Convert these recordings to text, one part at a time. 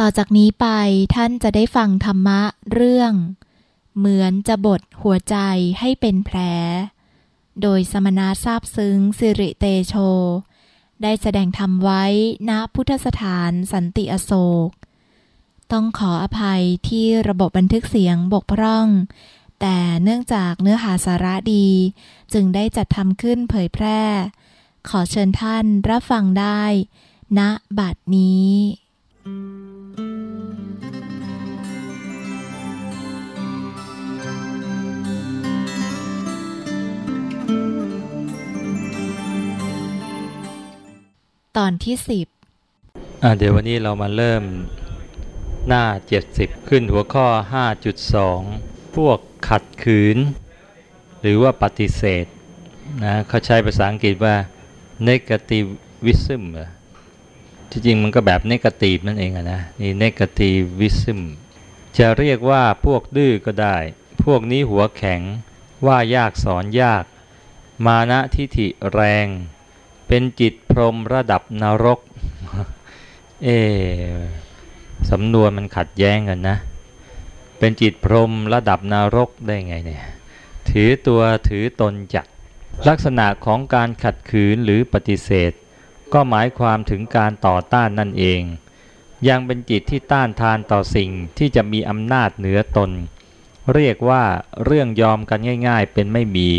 ต่อจากนี้ไปท่านจะได้ฟังธรรมะเรื่อง เหมือนจะบดหัวใจให้เป็นแผล โดยสมณะทราบซึ้งสิริเตโช ได้แสดงธรรมไว้ณพุทธสถานสันติอโศก ต้องขออภัยที่ระบบบันทึกเสียงบกพร่อง แต่เนื่องจากเนื้อหาสาระดี จึงได้จัดทำขึ้นเผยแพร่ ขอเชิญท่านรับฟังได้ณบัดนี้ ตอนที่สิบเดี๋ยววันนี้เรามาเริ่มหน้า 70 ขึ้นหัวข้อ 5.2 พวกขัดขืน หรือว่าปฏิเสธนะเขาใช้ภาษาอังกฤษว่า negativism ที่จริงมันก็แบบ negative นั่นเองนะนี่ negativism จะเรียกว่าพวกดื้อก็ได้ พวกนี้หัวแข็งว่ายากสอนยาก มานะทิฐิแรง เป็นจิตพรมระดับนรก เอสำนวนมันขัดแย้งกันนะ เป็นจิตพรมระดับนรกได้ไงเนี่ย ถือตัวถือตนจัด ลักษณะของการขัดขืนหรือปฏิเสธ ก็หมายความถึงการต่อต้านนั่นเอง ยังเป็นจิตที่ต้านทานต่อสิ่งที่จะมีอำนาจเหนือตน เรียกว่าเรื่องยอมกันง่าย ๆ เป็นไม่มี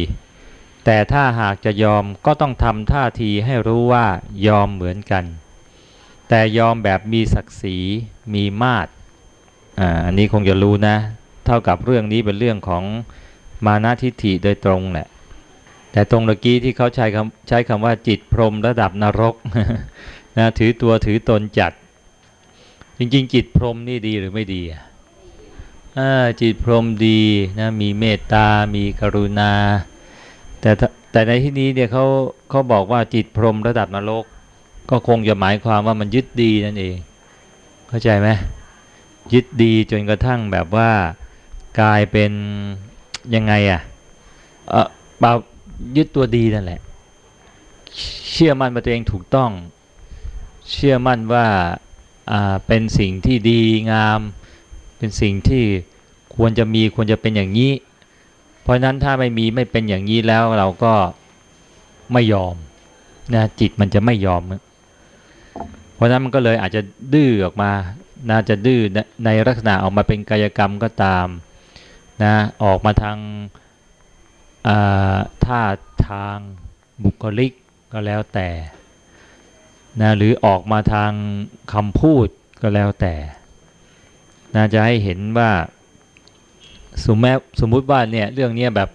แต่ถ้าหากจะยอมก็ต้องทำท่าทีให้รู้ว่ายอมเหมือนกัน แต่ยอมแบบมีศักดิ์ศรีมีมาตรอ่าอันนี้คงจะรู้นะ เท่ากับเรื่องนี้เป็นเรื่องของมานะทิฏฐิโดยตรงแหละ แต่ตรงเมื่อกี้ที่เขาใช้คำใช้คำว่าจิตพรมระดับนรกนะถือตัวถือตนจัด จริงๆ จิตพรมนี่ดีหรือไม่ดีอ่าจิตพรมดีนะมีเมตตา มีกรุณา แต่แต่ในที่นี้เนี่ยเขาเขาบอกว่าจิตพรมระดับนรก ก็คงจะหมายความว่ามันยึดดีนั่นเอง เข้าใจไหมยึดดีจนกระทั่งแบบว่ากลายเป็นยังไงอะ่ะเออปล่ายึดตัวดีนั่นแหละ เชื่อมั่นว่าตัวเองถูกต้อง เชื่อมั่นว่าอ่าเป็นสิ่งที่ดีงาม เป็นสิ่งที่ควรจะมีควรจะเป็นอย่างนี้ เพราะนั้นถ้าไม่มีไม่เป็นอย่างนี้แล้วเราก็ไม่ยอมนะจิตมันจะไม่ยอม เพราะฉะนั้นมันก็เลยอาจจะดื้อออกมาน่าจะดื้อในลักษณะออกมาเป็นกายกรรมก็ตามนะออกมาทางท่าทางบุคลิกก็แล้วแต่นะหรือออกมาทางคำพูดก็แล้วแต่น่าจะให้เห็นว่า สมมติสมมุติว่าเนี่ยเรื่องนี้แบบ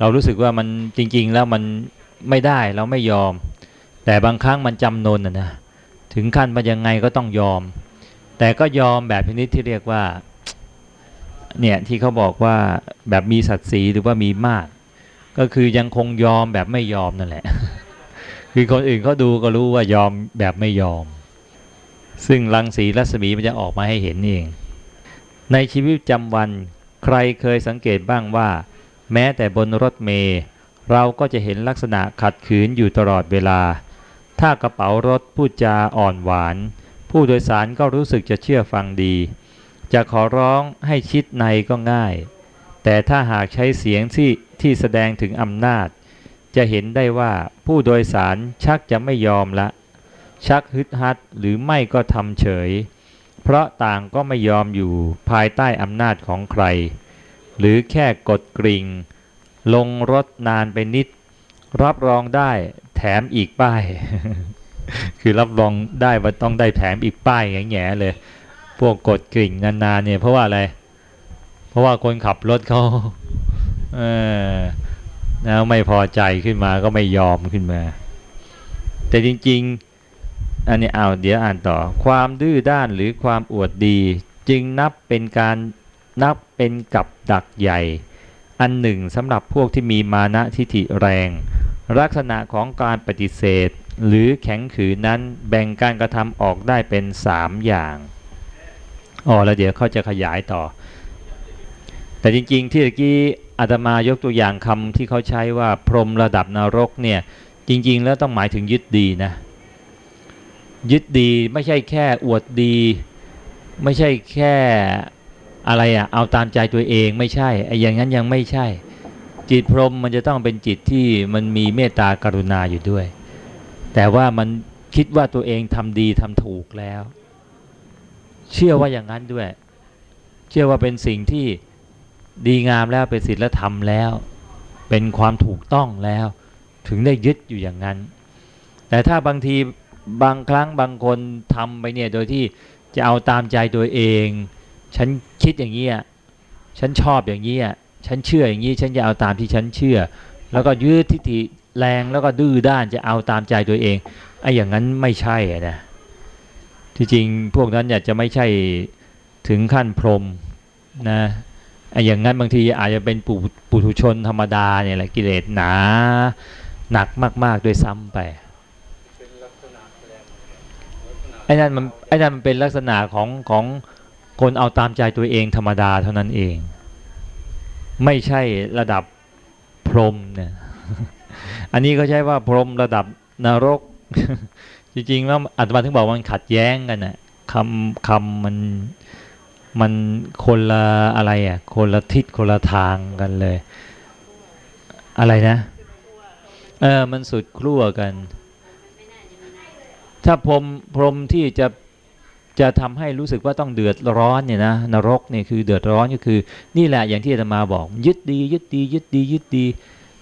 เรารู้สึกว่ามันจริง ๆ แล้วมันไม่ได้เราไม่ยอม แต่บางครั้งมันจำนนนะนะถึงขั้นมันยังไงก็ต้องยอม แต่ก็ยอมแบบชนิดที่เรียกว่าเนี่ยที่เขาบอกว่าแบบมีศักดิ์ศรีหรือว่ามีมากก็คือยังคงยอมแบบไม่ยอมนั่นแหละ คือคนอื่นเขาดูก็รู้ว่ายอมแบบไม่ยอม ซึ่งรังสีรัศมีมันจะออกมาให้เห็นเอง ในชีวิตประจำวัน ใครเคยสังเกตบ้างว่า แม้แต่บนรถเมล์เราก็จะเห็นลักษณะขัดขืนอยู่ตลอดเวลา ถ้ากระเป๋ารถพูดจาอ่อนหวาน ผู้โดยสารก็รู้สึกจะเชื่อฟังดี จะขอร้องให้ชิดในก็ง่าย แต่ถ้าหากใช้เสียงที่ที่แสดงถึงอำนาจ จะเห็นได้ว่าผู้โดยสารชักจะไม่ยอมละ ชักฮึดฮัดหรือไม่ก็ทำเฉย เพราะต่างก็ไม่ยอมอยู่ภายใต้อำนาจของใคร หรือแค่กดกริ่ง ลงรถนานไปนิด รับรองได้แถมอีกป้าย คือรับรองได้ว่าต้องได้แถมอีกป้ายแง่ๆเลย พวกกดกริ่งนานๆเนี่ยเพราะว่าอะไร เพราะว่าคนขับรถเขาเออแล้วไม่พอใจขึ้นมาก็ไม่ยอมขึ้นมา แต่จริง ๆ อันนี้เอาเดี๋ยวอ่านต่อ ความดื้อด้านหรือความอวดดี จึงนับเป็นการนับเป็นกับดักใหญ่ อันหนึ่งสำหรับพวกที่มีมานะทิฐิแรง ลักษณะของการปฏิเสธ หรือแข็งขืนนั้นแบ่งการกระทำออกได้เป็น3อย่างอ๋อแล้วเดี๋ยวเขาจะขยายต่อ แต่จริงๆที่เมื่อกี้อาตมายกตัวอย่างคำที่เขาใช้ว่าพรหมระดับนรกเนี่ยจริง ๆ แล้วต้องหมายถึงยึดดีนะ ยึดดีไม่ใช่แค่อวดดี ไม่ใช่แค่อะไรอะเอาตามใจตัวเองไม่ใช่ไอ้อย่างนั้นยังไม่ใช่ จิตพรหมมันจะต้องเป็นจิตที่มันมีเมตตากรุณาอยู่ด้วย แต่ว่ามันคิดว่าตัวเองทำดีทำถูกแล้ว เชื่อว่าอย่างนั้นด้วย เชื่อว่าเป็นสิ่งที่ดีงามแล้วเป็นศีลธรรมแล้ว เป็นความถูกต้องแล้ว ถึงได้ยึดอยู่อย่างนั้น แต่ถ้าบางที บางครั้งบางคนทำไปเนี่ยโดยที่จะเอาตามใจตัวเอง ฉันคิดอย่างนี้อะฉันชอบอย่างนี้อะฉันเชื่ออย่างนี้ฉันจะเอาตามที่ฉันเชื่อ แล้วก็ยืดทิฏฐิแรงแล้วก็ดื้อด้านจะเอาตามใจตัวเองไอ้อย่างนั้นไม่ใช่นะที่จริงพวกนั้นอยากจะไม่ใช่ถึงขั้นพรหมนะไอ้อย่างนั้นบางทีอาจจะเป็นปุปุถุชนธรรมดาเนี่ยแหละกิเลสหนาหนักมาก ๆ ด้วยซ้ำไป ไอ้นั่นมันไอ้นั่นมันเป็นลักษณะของของคนเอาตามใจตัวเองธรรมดาเท่านั้นเอง ไม่ใช่ระดับพรหมเนี่ยอันนี้ก็ใช่ว่าพรหมระดับนรก จริงๆแล้วอาตมาถึงบอกมันขัดแย้งกันนะคำคำมันมันคนละอะไรอะคนละทิศคนละทางกันเลย อะไรนะ เออมันสุดครั่วกัน ถ้าพรมพรมที่จะจะทำให้รู้สึกว่าต้องเดือดร้อนเนี่ยนะนรกเนี่ยคือเดือดร้อนก็คือ นี่แหละอย่างที่อาตมาบอก ยึดดี ยึดดี ยึดดี ยึดดี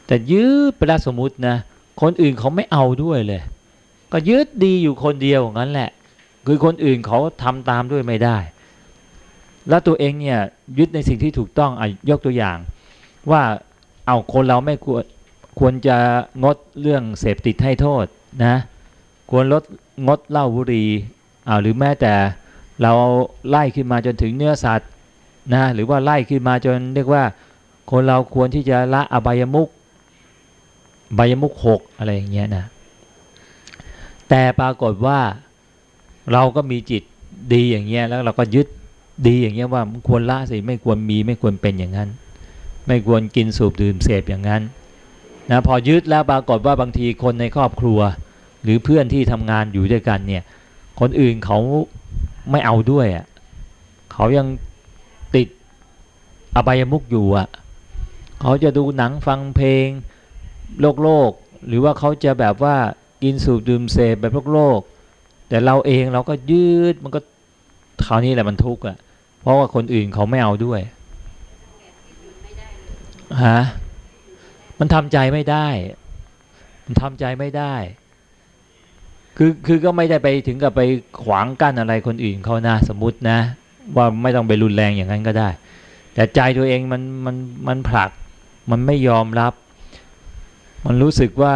แต่ยึดไปล้วสมมตินะคนอื่นเขาไม่เอาด้วยเลย ก็ยึดดีอยู่คนเดียวงั้นแหละ คือคนอื่นเขาทำตามด้วยไม่ได้ แล้วตัวเองเนี่ยยึดในสิ่งที่ถูกต้องอยกตัวอย่าง ว่าเอาคนเราไม่ควรควรจะงดเรื่องเสพติดให้โทษนะควรลด งดเหล้าบุหรี่อ่าหรือแม้แต่เราไล่ขึ้นมาจนถึงเนื้อสัตว์นะหรือว่าไล่ขึ้นมาจนเรียกว่า คนเราควรที่จะละอบายมุกบายมุกหกอะไรอย่างเงี้ยนะแต่ปรากฏว่าเราก็มีจิตดีอย่างเงี้ยแล้วเราก็ยึดดีอย่างเงี้ยว่าควรละสิไม่ควรมีไม่ควรเป็นอย่างนั้น ไม่ควรกินสูบดื่มเสพอย่างนั้นนะพอยึดแล้วปรากฏว่าบางทีคนในครอบครัว หรือเพื่อนที่ทำงานอยู่ด้วยกันเนี่ย คนอื่นเขาไม่เอาด้วยอะเขายังติดอบายมุกอยู่อะเขาจะดูหนังฟังเพลงโลกโลก หรือว่าเขาจะแบบว่ากินสูบดื่มเสพแบบโลกโลก แต่เราเองเราก็ยืดมันก็คราวนี้แหละมันทุกข์อะ เพราะว่าคนอื่นเขาไม่เอาด้วยฮะมันทำใจไม่ได้ มันทำใจไม่ได้ คือคือก็ไม่ได้ไปถึงกับไปขวางกั้นอะไรคนอื่นเขานะสมมตินะ ว่าไม่ต้องไปรุนแรงอย่างนั้นก็ได้ แต่ใจตัวเองมันมันมันผลัก มันไม่ยอมรับ มันรู้สึกว่า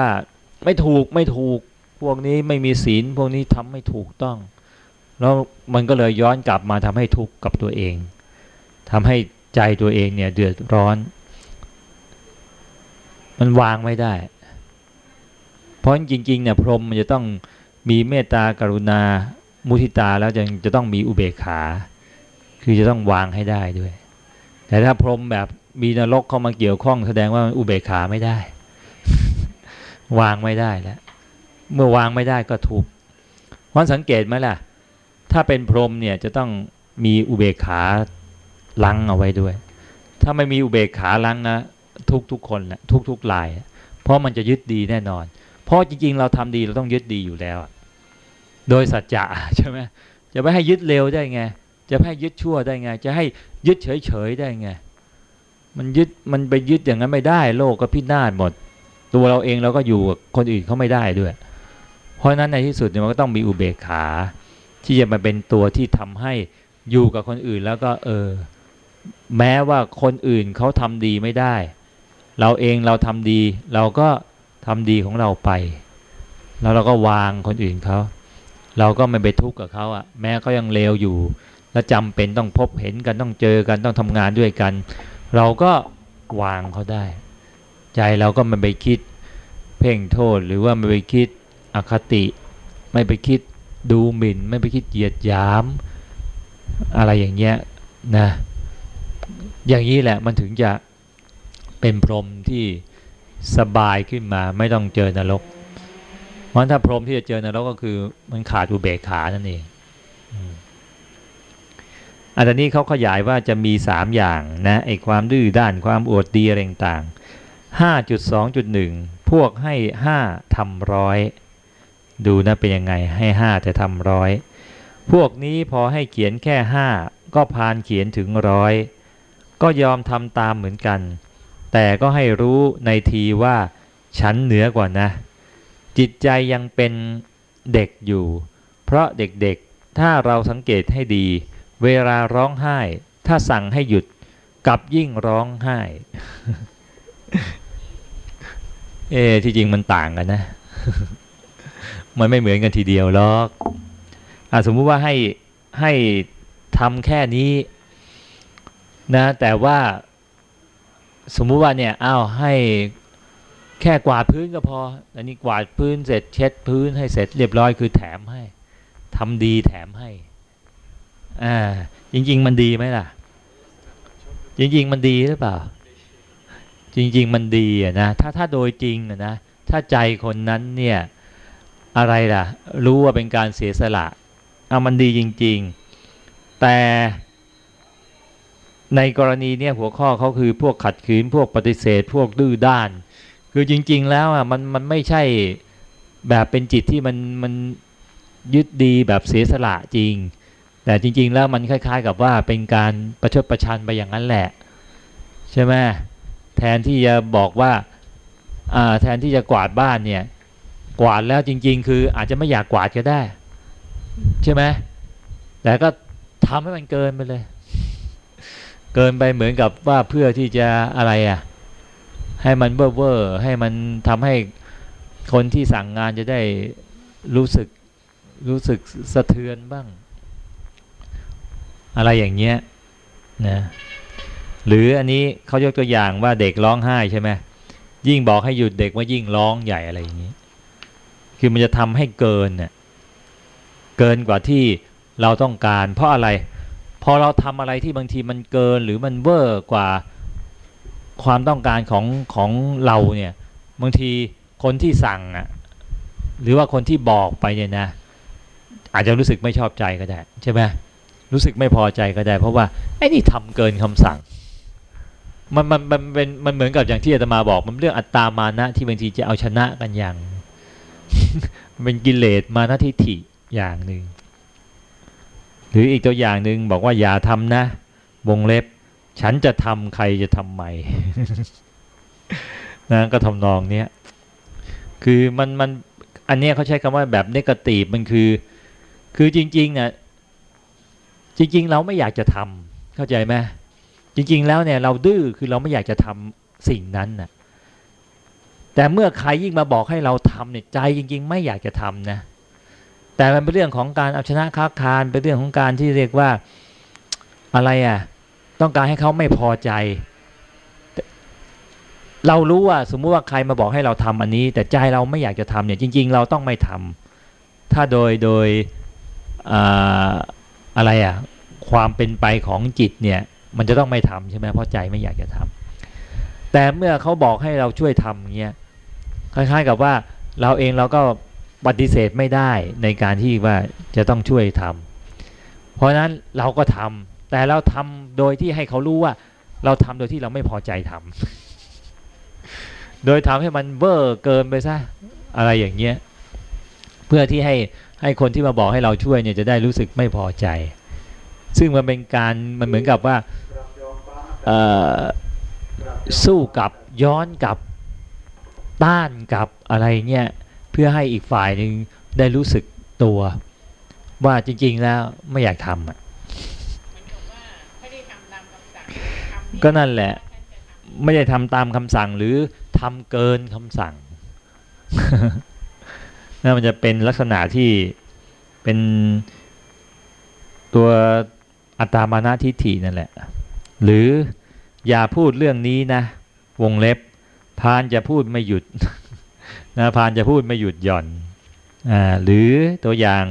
ไม่ถูกไม่ถูกพวกนี้ไม่มีศีลพวกนี้ทำไม่ถูกต้อง แล้วมันก็เลยย้อนกลับมาทำให้ทุกข์กับตัวเองทำให้ใจตัวเองเนี่ยเดือดร้อน มันวางไม่ได้ เพราะจริงๆเนี่ยพรหมมันจะต้อง มีเมตตากรุณา มุทิตาแล้วจะจะต้องมีอุเบกขา คือจะต้องวางให้ได้ด้วย แต่ถ้าพรหมแบบมีนรกเข้ามาเกี่ยวข้องแสดงว่าอุเบกขาไม่ได้ วางไม่ได้แล้วเมื่อวางไม่ได้ก็ทุกข์วันสังเกตไหมล่ะ ถ้าเป็นพรหมเนี่ยจะต้องมีอุเบกขาลังเอาไว้ด้วย ถ้าไม่มีอุเบกขาลังนะทุกทุกคนแหละทุกทุกลาย เพราะมันจะยึดดีแน่นอน เพราะจริงๆ เราทำดีเราต้องยึดดีอยู่แล้ว โดยสัจจะใช่ไหมจะไม่ให้ยึดเร็วได้ไง จะไม่ให้ยึดชั่วได้ไง จะให้ยึดเฉยๆได้ไง มันยึดมันไปยึดอย่างนั้นไม่ได้ โลกก็พินาศหมด ตัวเราเองเราก็อยู่กับคนอื่นเขาไม่ได้ด้วย เพราะนั้นในที่สุดเนี่ยมันก็ต้องมีอุเบกขา ที่จะมาเป็นตัวที่ทำให้อยู่กับคนอื่นแล้วก็เออ แม้ว่าคนอื่นเขาทำดีไม่ได้ เราเองเราทำดี เราก็ทำดีของเราไป แล้วเราก็วางคนอื่นเขา เราก็ไม่ไปทุกข์กับเขาอะแม้เขายังเลวอยู่ และจำเป็นต้องพบเห็นกันต้องเจอกันต้องทำงานด้วยกัน เราก็วางเขาได้ ใจเราก็ไม่ไปคิดเพ่งโทษหรือว่าไม่ไปคิดอคติ ไม่ไปคิดดูหมิ่น ไม่ไปคิดเหยียดหยาม อะไรอย่างเงี้ยนะอย่างนี้แหละมันถึงจะเป็นพรมที่สบายขึ้นมาไม่ต้องเจอนรก ราะถ้าพรหมที่จะเจอนรกก็คือมันขาดอุเบกขานั่นเองอันนี้เขาขยายว่าจะมี 3 อย่างนะไอ้ความดื้อด้านความอวดดีอะไรต่าง5.2.1 พวกให้ 5ทำร้อยดูนะเป็นยังไงให้ 5 แต่ทำร้อยพวกนี้พอให้เขียนแค่ 5 ก็พานเขียนถึงร้อยก็ยอมทำตามเหมือนกัน แต่ก็ให้รู้ในทีว่า ฉันเหนือกว่านะ จิตใจยังเป็นเด็กอยู่ เพราะเด็กๆ ถ้าเราสังเกตให้ดี เวลาร้องไห้ ถ้าสั่งให้หยุดกลับยิ่งร้องไห้ เอที่จริงมันต่างกันนะ มันไม่เหมือนกันทีเดียวหรอกอสมมุติว่าให้ให้ทำแค่นี้นะ แต่ว่าสมมุติว่าเนี่ยอ้าวให้ แค่กวาดพื้นก็พอ อันนี้กวาดพื้นเสร็จเช็ดพื้นให้เสร็จเรียบร้อยคือแถมให้ทำดีแถมให้ อ่า จริง ๆ มันดีไหมล่ะ จริง ๆ มันดีหรือเปล่า จริง ๆ มันดีอะนะ ถ้าถ้าโดยจริงอะนะ ถ้าใจคนนั้นเนี่ยอะไรล่ะ รู้ว่าเป็นการเสียสละเอามันดีจริง ๆ แต่ในกรณีเนี่ยหัวข้อเขาคือพวกขัดขืนพวกปฏิเสธ พวกดื้อด้าน คือจริง ๆ แล้วอะมันมันไม่ใช่แบบเป็นจิตที่มันมันยึดดีแบบเสียสละจริง แต่จริง ๆ แล้วมันคล้าย ๆ กับว่าเป็นการประชดประชันไปอย่างนั้นแหละ ใช่ไหมแทนที่จะบอกว่าแทนที่จะกวาดบ้านเนี่ย กวาดแล้วจริง ๆ คืออาจจะไม่อยากกวาดก็ได้ ใช่ไหมแต่ก็ทำให้มันเกินไปเลย เกินไปเหมือนกับว่าเพื่อที่จะอะไรอะ ให้มันเบ้อร์ให้มันทำให้คนที่สั่งงานจะได้รู้สึกรู้สึกสะเทือนบ้าง อะไรอย่างเงี้ยนะหรืออันนี้เขายกตัวอย่างว่าเด็กร้องไห้ใช่ไหมยิ่งบอกให้หยุดเด็กว่ายิ่งร้องใหญ่อะไรอย่างนี้ คือมันจะทำให้เกินเน่ยเกินกว่าที่เราต้องการ เพราะอะไรพอเราทำอะไรที่บางทีมันเกินหรือมันเวอร์กว่า ความต้องการของของเราเนี่ยบางทีคนที่สั่งอะหรือว่าคนที่บอกไปเนี่ยนะ อาจจะรู้สึกไม่ชอบใจก็ได้ใช่ไหมรู้สึกไม่พอใจก็ได้ เพราะว่าไอ้นี่ทำเกินคำสั่งมันมันมันเป็นมันเหมือนกับอย่างที่อาตมาบอก มันเรื่องอัตตามานะที่บางทีจะเอาชนะกันอย่างเป็นกิเลสมานะทิฏฐิอย่างหนึ่งหรืออีกตัวอย่างหนึ่งบอกว่าอย่าทำนะ วงเล็บ ฉันจะทำใครจะทำใหม่นะก็ทำนองเนี้ยคือมันมันอันเนี้ยเขาใช้คำว่าแบบนกาตีมันคือ คือจริงๆเนี่ยจริง ๆ เราไม่อยากจะทำเข้าใจไหมจริง ๆ แล้วเนี่ยเราดื้อคือเราไม่อยากจะทำสิ่งนั้นน่ะแต่เมื่อใครยิ่งมาบอกให้เราทำเนี่ยใจจริง ๆ ไม่อยากจะทำนะแต่มันเป็นเรื่องของการเอาชนะค้าคานเป็นเรื่องของการที่เรียกว่าอะไรอะ ต้องการให้เขาไม่พอใจ เรารู้ว่าสมมุติว่าใครมาบอกให้เราทำอันนี้ แต่ใจเราไม่อยากจะทำเนี่ยจริง ๆ เราต้องไม่ทำถ้าโดยโดยอะไรอะความเป็นไปของจิตเนี่ยมันจะต้องไม่ทำใช่ไหมเพราะใจไม่อยากจะทำแต่เมื่อเขาบอกให้เราช่วยทำเงี้ยคล้ายๆกับว่าเราเองเราก็ปฏิเสธไม่ได้ในการที่ว่าจะต้องช่วยทำเพราะฉะนั้นเราก็ทำ แต่เราทำโดยที่ให้เขารู้ว่า เราทำโดยที่เราไม่พอใจทำโดยทำให้มันเวอร์เกินไปซะอะไรอย่างเงี้ยเพื่อที่ให้ให้คนที่มาบอกให้เราช่วยเนี่ยจะได้รู้สึกไม่พอใจ ซึ่งมันเป็นการมันเหมือนกับว่าสู้กับย้อนกับต้านกับอะไรเงี้ยเพื่อให้อีกฝ่ายหนึ่งได้รู้สึกตัว ว่าจริง ๆแล้วไม่อยากทำอะ ก็นั่นแหละ ไม่ได้ทำตามคำสั่งหรือทำเกินคำสั่งนั่นมันจะเป็นลักษณะที่เป็นตัวอัตามานะทิฏฐินั่นแหละ หรืออย่าพูดเรื่องนี้นะ วงเล็บ พานจะพูดไม่หยุดนะพานจะพูดไม่หยุดหย่อนอ่าหรือตัวอย่าง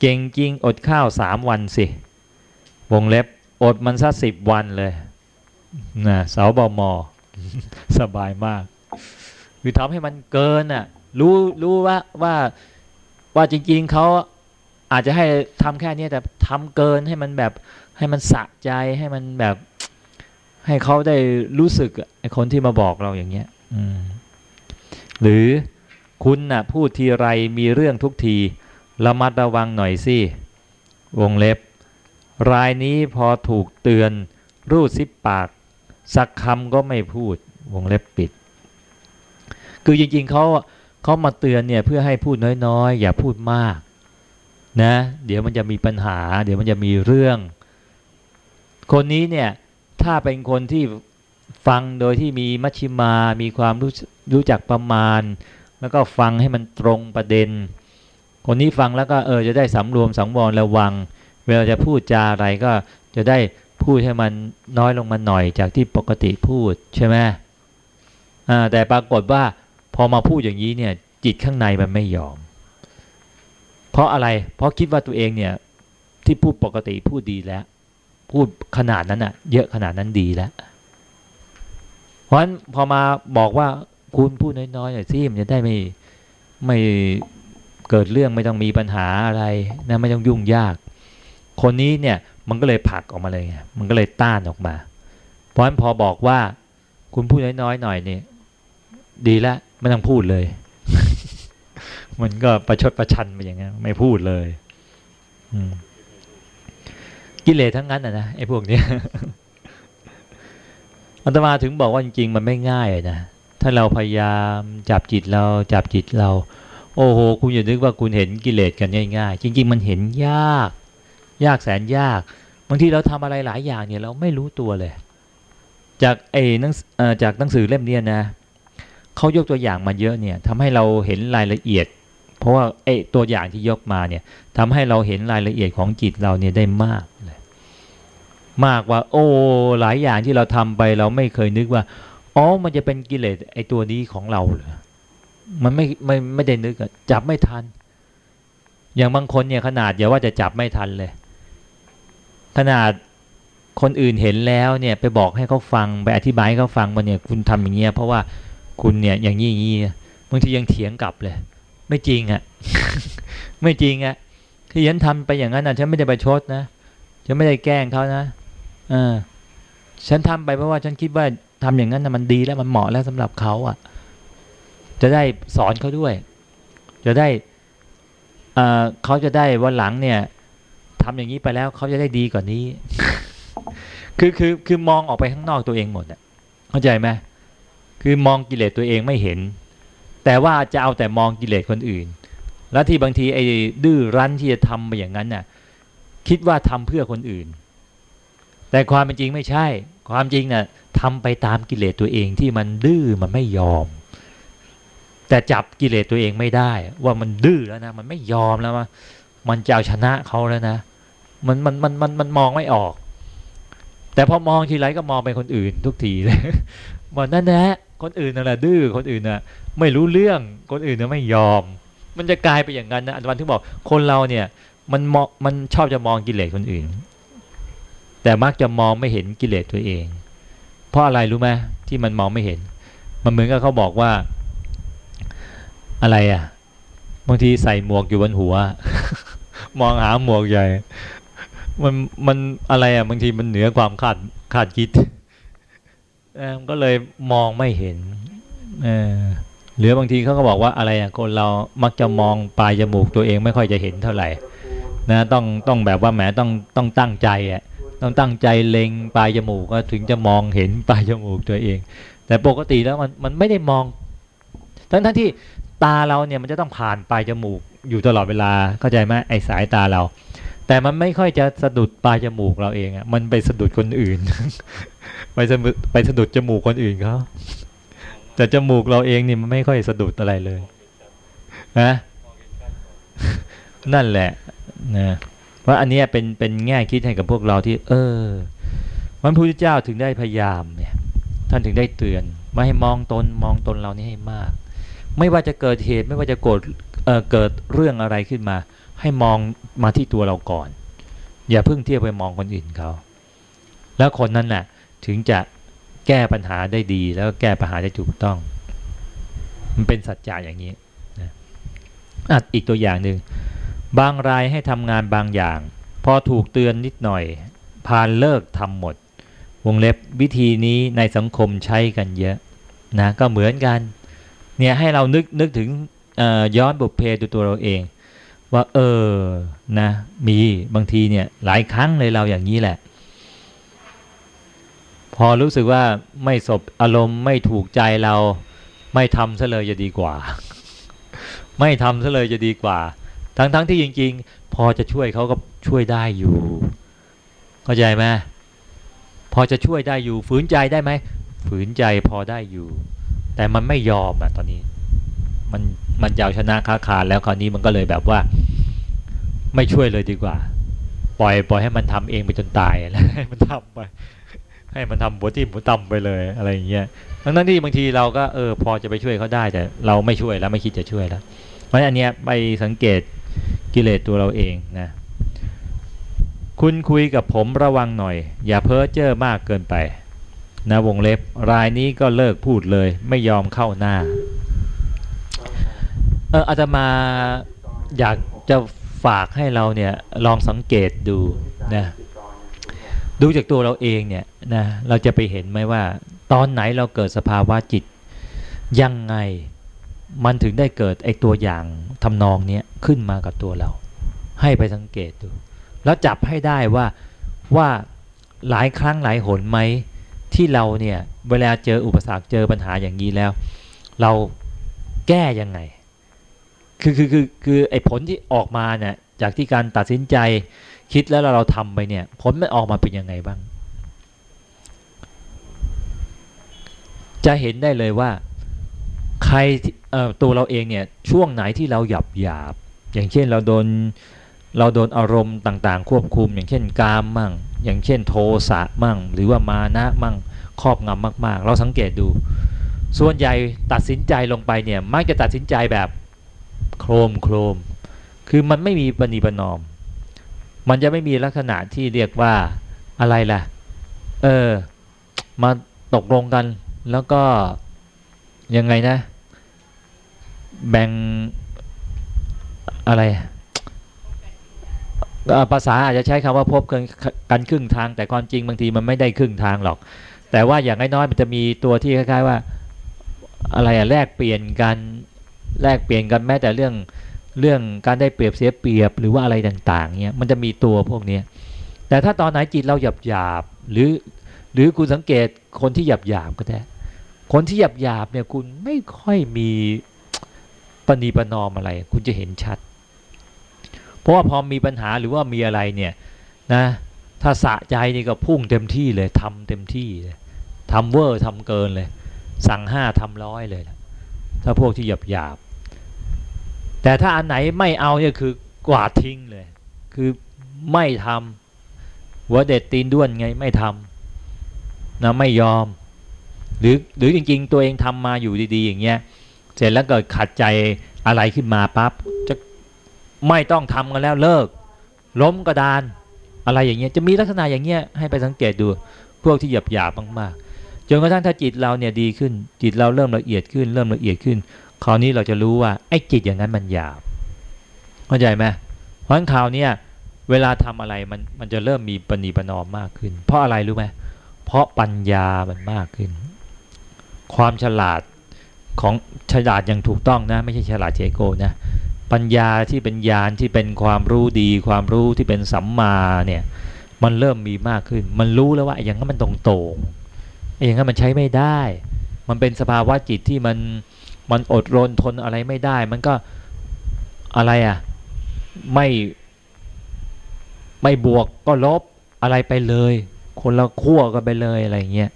เก่งจริงอดข้าวสามวันสิ วงเล็บอดมันสักสิบวันเลย นะเสาบอมอสบายมาก คือทำให้มันเกินอะ รู้รู้ว่าว่าว่าจริง ๆเขาอาจจะให้ทำแค่นี้แต่ทำเกินให้มันแบบให้มันสะใจให้มันแบบ ให้เขาได้รู้สึกไอ้คนที่มาบอกเราอย่างเงี้ย อืม หรือคุณนะ่ะพูดทีไรมีเรื่องทุกทีระมัดระวังหน่อยสิวงเล็บ รายนี้พอถูกเตือนรูดซิปปาก สักคำก็ไม่พูดวงเล็บปิด คือจริงๆเขาเขามาเตือนเนี่ยเพื่อให้พูดน้อยๆ อย่าพูดมากนะเดี๋ยวมันจะมีปัญหา เดี๋ยวมันจะมีเรื่อง คนนี้เนี่ยถ้าเป็นคนที่ฟังโดยที่มีมัชชิมา มีความรู้รู้จักประมาณ แล้วก็ฟังให้มันตรงประเด็น คนนี้ฟังแล้วก็เออจะได้สำรวมสังวรระวัง เวลาจะพูดจาอะไรก็จะได้ พูดให้มันน้อยลงมาหน่อยจากที่ปกติพูดใช่ไหมแต่ปรากฏว่าพอมาพูดอย่างนี้เนี่ย จิตข้างในมันไม่ยอม เพราะอะไร เพราะคิดว่าตัวเองเนี่ย ที่พูดปกติพูดดีแล้ว พูดขนาดนั้นอะเยอะขนาดนั้นดีแล้ว เพราะฉะนั้นพอมาบอกว่าคุณพูดน้อยๆหน่อยสิมันจะได้ไม่ไม่เกิดเรื่องไม่ต้องมีปัญหาอะไรนะไม่ต้องยุ่งยาก คนนี้เนี่ย มันก็เลยผลักออกมาเลยมันก็เลยต้านออกมา เพราะฉะนั้นพอบอกว่าคุณพูดน้อยๆหน่อยเนี่ยดีแล้วไม่ต้องพูดเลย มันก็ประชดประชันไปอย่างงี้ไม่พูดเลยกิเลสทั้งนั้นนะนะไอ้พวกนี้อัตมาถึงบอกว่าจริงๆมันไม่ง่ายนะถ้าเราพยายามจับจิตเราจับจิตเรา โอ้โห คุณอย่านึกว่าคุณเห็นกิเลสกันง่ายๆจริง ๆ มันเห็นยาก ยากแสนยาก บางทีเราทำอะไรหลายอย่างเนี่ยเราไม่รู้ตัวเลย จากไอ้นังจากหนังสือเล่มเนี้นะเขายกตัวอย่างมาเยอะเนี่ยทำให้เราเห็นรายละเอียด เพราะว่าไอ้ตัวอย่างที่ยกมาเนี่ยทำให้เราเห็นรายละเอียดของจิตเราเนี่ยได้มากเลยมากว่า โอ้หลายอย่างที่เราทำไปเราไม่เคยนึกว่าอ๋อมันจะเป็นกิเลสไอ้ตัวนี้ของเราเหรอมันไม่ไม่ไม่ได้นึกอะจับไม่ทัน อย่างบางคนเนี่ยขนาดอย่าว่าจะจับไม่ทันเลย ขนาดคนอื่นเห็นแล้วเนี่ยไปบอกให้เขาฟังไปอธิบายให้เขาฟังว่าเนี่ยคุณทำอย่างเงี้ยเพราะว่าคุณเนี่ยอย่างนี้อย่างนี้บางทียังเถียงกลับเลย ไม่จริงอะ่ะ ไม่จริงอะ่ะที่ฉันทำไปอย่างนั้นนะฉันไม่ได้ไปชดนะฉันไม่ได้แกล้งเขานะเออฉันทำไปเพราะว่าฉันคิดว่าทำอย่างนั้นนะมันดีแล้วมันเหมาะแล้วสำหรับเขาอะ่ะ จะได้สอนเขาด้วย จะได้เขาจะได้วันหลังเนี่ย ทำอย่างนี้ไปแล้วเขาจะได้ดีกว่านี้ คือคือคือมองออกไปข้างนอกตัวเองหมดอะเข้าใจไหมคือมองกิเลสตัวเองไม่เห็น แต่ว่าจะเอาแต่มองกิเลสคนอื่น แล้วที่บางทีไอ้ดื้อรั้นที่จะทำไปอย่างนั้นน่ะ คิดว่าทำเพื่อคนอื่น แต่ความเป็นจริงไม่ใช่ ความจริงน่ะทำไปตามกิเลสตัวเองที่มันดื้อมันไม่ยอม แต่จับกิเลสตัวเองไม่ได้ ว่ามันดื้อแล้วนะ มันไม่ยอมแล้วมันจะเอาชนะเขาแล้วนะ มันมันมันมันมันมองไม่ออก แต่พอมองทีไรก็มองเป็นคนอื่นทุกทีเลยบอกนั่นแหละคนอื่นน่ะดื้อคนอื่นน่ะ ไม่รู้เรื่องคนอื่นน่ะไม่ยอม มันจะกลายไปอย่างนั้นนะอันวันที่บอกคนเราเนี่ยมันมองมันชอบจะมองกิเลสคนอื่น แต่มักจะมองไม่เห็นกิเลสตัวเอง เพราะอะไรรู้ไหมที่มันมองไม่เห็น มันเหมือนกับเขาบอกว่า อะไรอะบางทีใส่หมวกอยู่บนหัว มองหาหมวกใหญ่ มันมันอะไรอะบางทีมันเหนือความคาดคาดคิดก็เลยมองไม่เห็นเออหรือบางทีเขาก็บอกว่าอะไรอะคนเรามักจะมองปลายจมูกตัวเองไม่ค่อยจะเห็นเท่าไหร่นะต้องต้องแบบว่าแหมต้องต้องตั้งใจอะต้องตั้งใจเล็งปลายจมูกก็ถึงจะมองเห็นปลายจมูกตัวเอง แต่ปกติแล้วมันมันไม่ได้มอง ทั้งทั้งที่ตาเราเนี่ยมันจะต้องผ่านปลายจมูกอยู่ตลอดเวลาเข้าใจไหมไอ้สายตาเรา แต่มันไม่ค่อยจะสะดุดปลายจมูกเราเองอะ มันไปสะดุดคนอื่น ไปสะดุดไปสะดุดจมูกคนอื่นเขาแต่จมูกเราเองนี่มันไม่ค่อยสะดุดอะไรเลยนะนั่นแหละนะเพราะอันนี้เป็นเป็นแง่คิดให้กับพวกเราที่ เออมันพระพุทธเจ้าถึงได้พยายามเนี่ย ท่านถึงได้เตือนไม่ให้มองตนมองตนเรานี่ให้มาก ไม่ว่าจะเกิดเหตุไม่ว่าจะโกรธเเกิดเรื่องอะไรขึ้นมา ให้มองมาที่ตัวเราก่อน อย่าเพิ่งเทียบไปมองคนอื่นเขา แล้วคนนั้นน่ะถึงจะแก้ปัญหาได้ดีแล้วแก้ปัญหาได้ถูกต้อง มันเป็นสัจจะอย่างนี้นะอีกตัวอย่างหนึ่งบางรายให้ทำงานบางอย่าง พอถูกเตือนนิดหน่อยพานเลิกทำหมด วงเล็บวิธีนี้ในสังคมใช้กันเยอะนะก็เหมือนกันเนี่ยให้เรานึกนึกถึงย้อนบุพเพดูตัวเราเอง ว่าเออนะมีบางทีเนี่ยหลายครั้งเลยเราอย่างนี้แหละ พอรู้สึกว่าไม่สบอารมณ์ไม่ถูกใจเราไม่ทำซะเลยจะดีกว่า ไม่ทำซะเลยจะดีกว่า ทั้งๆทที่จริง ๆ พอจะช่วยเขาก็ช่วยได้อยู่ เข้าใจไหมพอจะช่วยได้อยู่ ฝืนใจได้ไหมฝืนใจพอได้อยู่ แต่มันไม่ยอมอะตอนนี้ มัน มันจะเอาชนะค้าคาแล้วคราวนี้มันก็เลยแบบว่า ไม่ช่วยเลยดีกว่า ปล่อยปล่อยให้มันทำเองไปจนตายแล้วให้มันทำไป ให้มันทำหัวที่หัวต่ำไปเลยอะไรอย่างเงี้ยทั้งนั้นที่บางทีเราก็เออพอจะไปช่วยเขาได้แต่ เราไม่ช่วยแล้วไม่คิดจะช่วยแล้วเพราะอันเนี้ยไปสังเกตกิเลสตัวเราเองนะคุณคุยกับผมระวังหน่อย อย่าเพ้อเจ้อมากเกินไปนะวงเล็บรายนี้ก็เลิกพูดเลย ไม่ยอมเข้าหน้า เอออาตมาอยากจะฝากให้เราเนี่ยลองสังเกตดูนะดูจากตัวเราเองเนี่ยนะเราจะไปเห็นไหมว่าตอนไหนเราเกิดสภาวะจิต ยังไงมันถึงได้เกิดไอตัวอย่างทำนองนี้ขึ้นมากับตัวเรา ให้ไปสังเกตดู แล้วจับให้ได้ว่าว่าหลายครั้งหลายหนไหมที่เราเนี่ยเวลาเจออุปสรรคเจอปัญหาอย่างนี้แล้ว เราแก้ยังไง คือคือคือคือไอ้ผลที่ออกมาเนี่ย จากที่การตัดสินใจคิดแล้วเราทำไปเนี่ย ผลมันออกมาเป็นยังไงบ้าง จะเห็นได้เลยว่า ใครตัวเราเองเนี่ยช่วงไหนที่เราหยับหยาบ อย่างเช่นเราโดนเราโดนอารมณ์ต่างๆ ควบคุม อย่างเช่นกามมั่ง อย่างเช่นโทสะมั่ง หรือว่ามานะมั่งครอบงำมาก ๆ เราสังเกตดู ส่วนใหญ่ตัดสินใจลงไปเนี่ยมักจะตัดสินใจแบบ โครมโครม คือมันไม่มีปณิปนอม มันจะไม่มีลักษณะที่เรียกว่าอะไรล่ะ เออ มาตกลงกันแล้วก็ยังไงนะ แบ่งอะไรภาษาอาจจะใช้คำว่าพบกันกันครึ่งทาง แต่ความจริงบางทีมันไม่ได้ครึ่งทางหรอก แต่ว่าอย่างน้อยๆมันจะมีตัวที่คล้ายๆว่า อะไรอะแลกเปลี่ยนกัน แลกเปลี่ยนกันแม้แต่เรื่องเรื่องการได้เปรียบเสียเปรียบหรือว่าอะไรต่างๆเนี่ยมันจะมีตัวพวกนี้แต่ถ้าตอนไหนจิตเราหยาบหยาบหรือ หรือคุณสังเกตคนที่หยาบหยาบก็ได้คนที่หยาบหยาบเนี่ยคุณไม่ค่อยมีปณีปนอมอะไร คุณจะเห็นชัด เพราะว่าพอมีปัญหาหรือว่ามีอะไรเนี่ยนะถ้าสะใจนี่ก็พุ่งเต็มที่เลยทำเต็มที่เลยทำเวอร์ทำเกินเลย สั่งห้าทำร้อยเลย ถ้าพวกที่หยาบหยาบแต่ถ้าอันไหนไม่เอาเนี่ยคือกวาดทิ้งเลย คือไม่ทำหัวเด็ดตีนด้วนไงไม่ทำนะไม่ยอม หรือหรือจริง ๆ ตัวเองทำมาอยู่ดี ๆ อย่างเงี้ยเสร็จแล้วเกิดขัดใจอะไรขึ้นมาปั๊บจะไม่ต้องทำกันแล้วเลิก ล้มกระดานอะไรอย่างเงี้ยจะมีลักษณะอย่างเงี้ยให้ไปสังเกตดู พวกที่หยาบหยาบมากๆ จนกระทั่งถ้าจิตเราเนี่ยดีขึ้น จิตเราเริ่มละเอียดขึ้น เริ่มละเอียดขึ้น คราวนี้เราจะรู้ว่าไอ้จิตอย่างนั้นมันหยาบเข้าใจไหมเพราะฉะนั้นคราวนี้เวลาทำอะไรมันมันจะเริ่มมีปณีปนอมมากขึ้น เพราะอะไรรู้ไหมเพราะปัญญามันมากขึ้น ความฉลาดของฉลาดอย่างถูกต้องนะ ไม่ใช่ฉลาดเจโกนะปัญญาที่เป็นญาณที่เป็นความรู้ดี ความรู้ที่เป็นสัมมาเนี่ยมันเริ่มมีมากขึ้น มันรู้แล้วว่าอย่างนั้นมันตรงตรง อย่างนั้นมันใช้ไม่ได้ มันเป็นสภาวะจิตที่มันมันอดรนทนอะไรไม่ได้ มันก็อะไรอะ่ะไม่ไม่บวกก็ลบอะไรไปเลย คนละขั้วกันไปเลยอะไรเงี้ย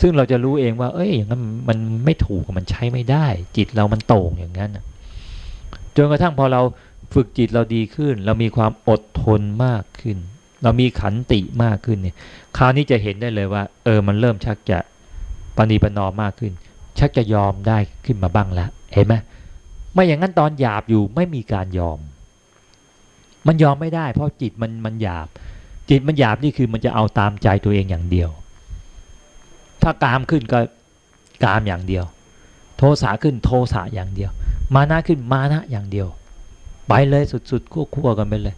ซึ่งเราจะรู้เองว่า เอ้ยอย่างนั้นมันไม่ถูกมันใช้ไม่ได้ จิตเรามันโต่งอย่างนั้นจนกระทั่งพอเราฝึกจิตเราดีขึ้น เรามีความอดทนมากขึ้น เรามีขันติมากขึ้นเนี่ยคราวนี้จะเห็นได้เลยว่า เออมันเริ่มชักจะปณีปนอมมากขึ้น ชักจะยอมได้ขึ้นมาบ้างแล้วเห็นไหมไม่อย่างนั้นตอนหยาบอยู่ไม่มีการยอม มันยอมไม่ได้ เพราะจิตมันมันหยาบ จิตมันหยาบนี่คือมันจะเอาตามใจตัวเองอย่างเดียว ถ้ากามขึ้นก็กามอย่างเดียว โทสะขึ้นโทสะอย่างเดียว มานะขึ้นมานะอย่างเดียว ไปเลยสุดๆคั่วๆกันไปเลย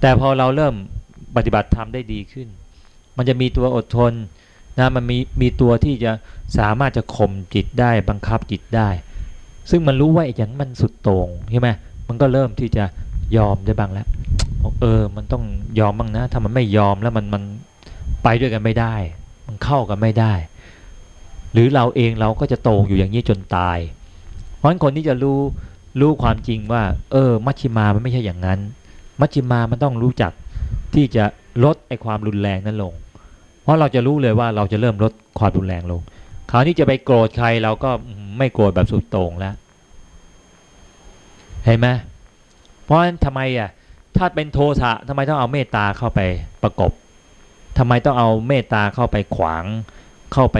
แต่พอเราเริ่ม ปฏิบัติธรรมได้ดีขึ้น มันจะมีตัวอดทนนะมันมีมีตัวที่จะสามารถจะข่มจิตได้บังคับจิตได้ ซึ่งมันรู้ว่าอย่างมันสุดโต่งใช่ไหมมันก็เริ่มที่จะยอมได้บ้างแล้วเออ มันต้องยอมบ้างนะ ถ้ามันไม่ยอมแล้วมันมันไปด้วยกันไม่ได้ มันเข้ากันไม่ได้ หรือเราเองเราก็จะโตงอยู่อย่างนี้จนตาย เพราะฉะนั้นคนที่จะรู้รู้ความจริงว่า เออ มัชชิมามันไม่ใช่อย่างนั้น มัชชิมามันต้องรู้จัก ที่จะลดไอความรุนแรงนั้นลง เพราะเราจะรู้เลยว่าเราจะเริ่มลดความรุนแรงลง คราวนี้จะไปโกรธใครเราก็ไม่โกรธแบบสุดโต่งแล้วเห็นไหมเพราะฉะนั้นทำไมอะถ้าเป็นโทสะทำไมต้องเอาเมตตาเข้าไปประกบทำไมต้องเอาเมตตาเข้าไปขวาง เข้าไป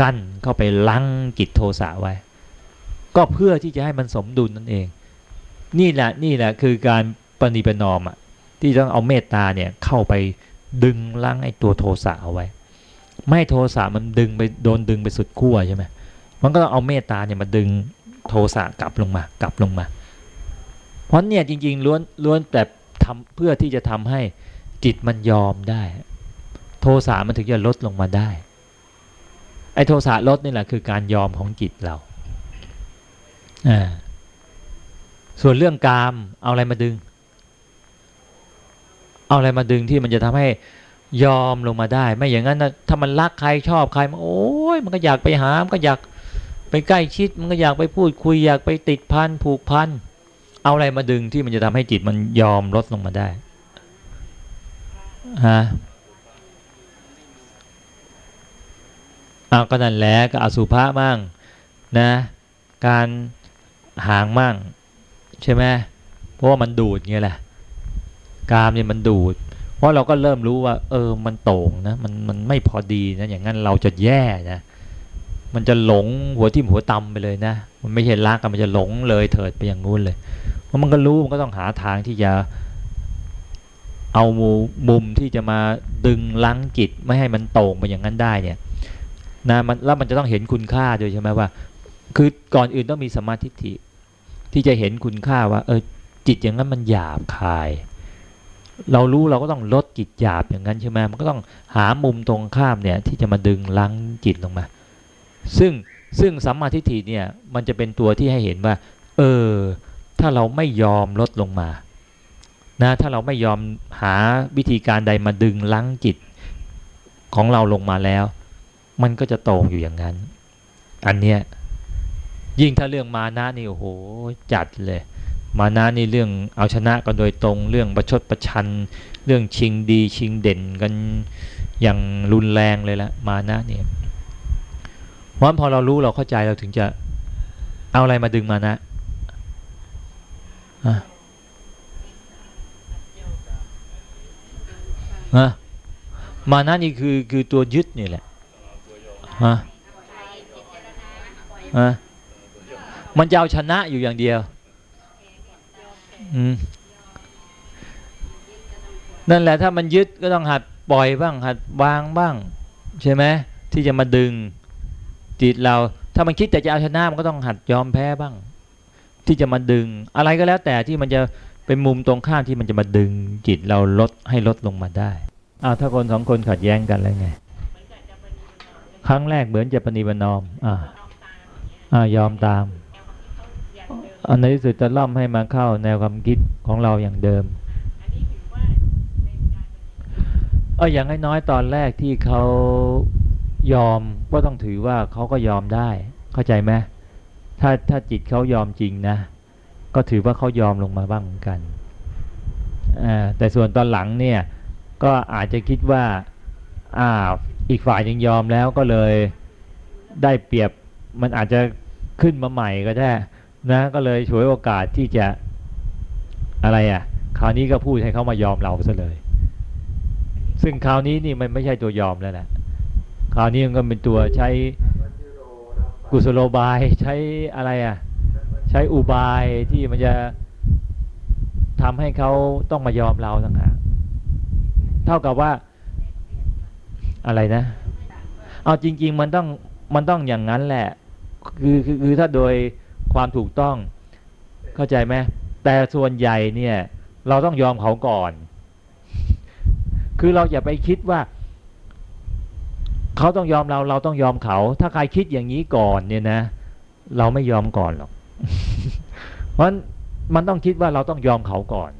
กั้น เข้าไปลังจิตโทสะไว้ ก็เพื่อที่จะให้มันสมดุลนั่นเอง นี่แหละนี่แหละคือการปณิปนอมอะ ที่ต้องเอาเมตตาเนี่ยเข้าไปดึงลังไอ้ตัวโทสะเอาไว้ ไม่โทสะมันดึงไปโดนดึงไปสุดขั้วใช่ไหมมันก็ต้องเอาเมตตาเนี่ยมาดึงโทสะกลับลงมากลับลงมา เพราะเนี่ยจริงๆล้วนล้วนแต่ทำเพื่อที่จะทำให้จิตมันยอมได้ โทสะมันถึงจะลดลงมาได้ ไอ้โทสะลดนี่แหละคือการยอมของจิตเราอ่าส่วนเรื่องกามเอาอะไรมาดึง เอาอะไรมาดึงที่มันจะทำให้ยอมลงมาได้ ไม่อย่างนั้นนะถ้ามันรักใครชอบใครมันโอ้ยมันก็อยากไปหามันก็อยากไปใกล้ชิด มันก็อยากไปพูดคุยอยากไปติดพันผูกพันเอาอะไรมาดึงที่มันจะทำให้จิตมันยอมลดลงมาได้ฮะเอาก็นั่นแหละก็อสุภะมั่งนะ การหางมั่งใช่ไหมเพราะว่ามันดูดไงแหละ กามเนี่ยมันดูด เพราะเราก็เริ่มรู้ว่า เออมันโต่งนะมันมันไม่พอดีนะอย่างนั้นเราจะแย่นะมันจะหลงหัวทิ่มหัวตำไปเลยนะ มันไม่ใช่รักกันมันจะหลงเลยเถิดไปอย่างงู้นเลยเพราะมันก็รู้มันก็ต้องหาทางที่จะเอามุมที่จะมาดึงลังจิตไม่ให้มันโต่งไปอย่างนั้นได้เนี่ยนะมันแล้วมันจะต้องเห็นคุณค่าด้วยใช่ไหมว่า คือก่อนอื่นต้องมีสมาธิที่จะเห็นคุณค่าว่า เออจิตอย่างนั้นมันหยาบคาย เรารู้เราก็ต้องลดจิตหยาบอย่างนั้นใช่ไหมมันก็ต้องหามุมตรงข้ามเนี่ยที่จะมาดึงลังจิตลงมา ซึ่งซึ่งสัมมาทิฏฐิเนี่ยมันจะเป็นตัวที่ให้เห็นว่า เออ ถ้าเราไม่ยอมลดลงมานะถ้าเราไม่ยอมหาวิธีการใดมาดึงลังจิตของเราลงมาแล้ว มันก็จะโตงอยู่อย่างนั้น อันเนี้ยยิ่งถ้าเรื่องมานะนี่โอ้โหจัดเลย มานะนี่เรื่องเอาชนะกันโดยตรง เรื่องประชดประชัน เรื่องชิงดีชิงเด่นกันอย่างรุนแรงเลยละมานะเนี่ยเพราะพอเรารู้เราเข้าใจเราถึงจะเอาอะไรมาดึงมานะฮะฮะมานะนี่คือคือตัวยึดนี่แหละฮะฮะมันจะเอาชนะอยู่อย่างเดียว นั่นแหละถ้ามันยึดก็ต้องหัดปล่อยบ้าง หัดวางบ้าง ใช่ไหมที่จะมาดึงจิตเรา ถ้ามันคิดแต่จะเอาชนะมันก็ต้องหัดยอมแพ้บ้าง ที่จะมาดึง อะไรก็แล้วแต่ที่มันจะเป็นมุมตรงข้ามที่มันจะมาดึงจิตเราลดให้ลดลงมาได้อ้าวถ้าคนสองคนขัดแย้งกันแล้วไง ครั้งแรกเหมือนจะปณีประนอมอ่าอ่ายอมตาม อันในที่สุดจะล่อมให้มาเข้าแนวความคิดของเราอย่างเดิมเอออย่างน้อยตอนแรกที่เขายอมก็ต้องถือว่าเขาก็ยอมได้ เข้าใจไหมถ้าถ้าจิตเขายอมจริงนะ ก็ถือว่าเขายอมลงมาบ้างเหมือนกันแต่ส่วนตอนหลังเนี่ยก็อาจจะคิดว่าอ่าอีกฝ่ายยังยอมแล้วก็เลยได้เปรียบมันอาจจะขึ้นมาใหม่ก็ได้ นะก็เลยฉวยโอกาสที่จะอะไรอะ คราวนี้ก็พูดให้เขามายอมเราซะเลย ซึ่งคราวนี้นี่มันไม่ใช่ตัวยอมแล้วนะคราวนี้มันก็เป็นตัวใช้กุศโลบายใช้อะไรอะ ใช้อุบายที่มันจะทำให้เขาต้องมายอมเราต่างหากเท่ากับว่าอะไรนะ เอาจริง ๆ มันต้องมันต้องอย่างนั้นแหละ คือคือคือถ้าโดย ความถูกต้องเข้าใจไหมแต่ส่วนใหญ่เนี่ยเราต้องยอมเขาก่อน คือเราอย่าไปคิดว่า เขาต้องยอมเราเราต้องยอมเขา ถ้าใครคิดอย่างนี้ก่อนเนี่ยนะ เราไม่ยอมก่อนหรอก เพราะมันต้องคิดว่าเราต้องยอมเขาก่อน